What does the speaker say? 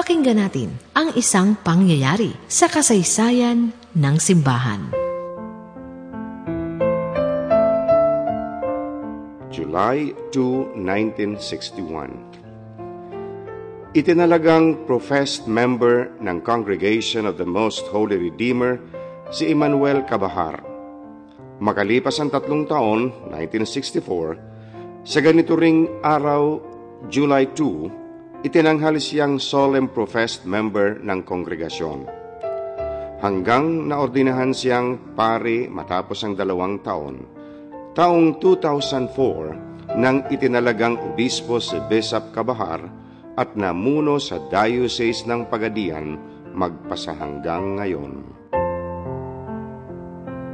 Pakinggan natin ang isang pangyayari sa kasaysayan ng simbahan. July 2, 1961 Itinalagang professed member ng Congregation of the Most Holy Redeemer si Emmanuel Cabahar. Makalipas ang tatlong taon, 1964, sa ganito ring araw, July 2, itinanghal siyang solemn professed member ng kongregasyon. Hanggang naordinahan siyang pari matapos ang dalawang taon, taong 2004 nang itinalagang obispo si Bishop Cabahar at namuno sa Diocese ng Pagadian magpasahanggang ngayon.